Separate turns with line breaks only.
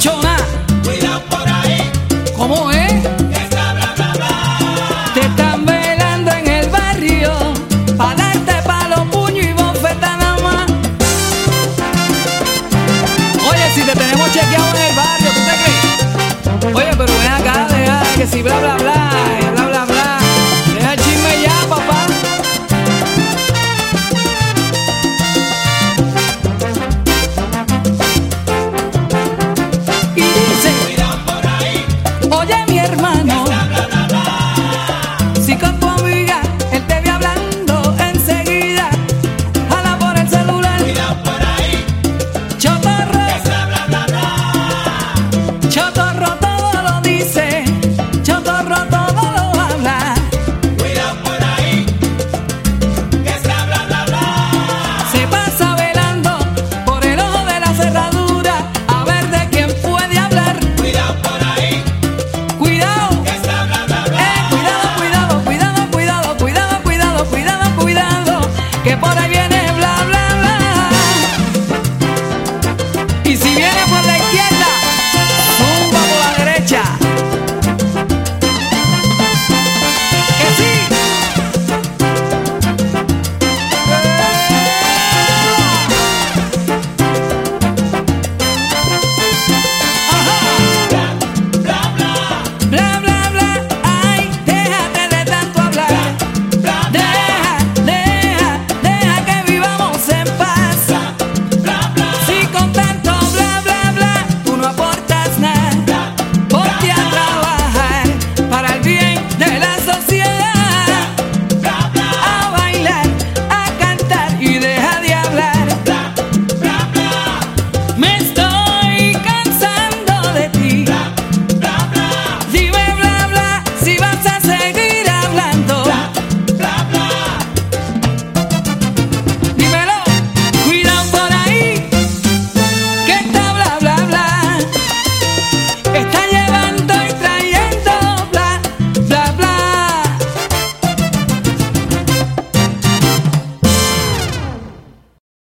就那 Y si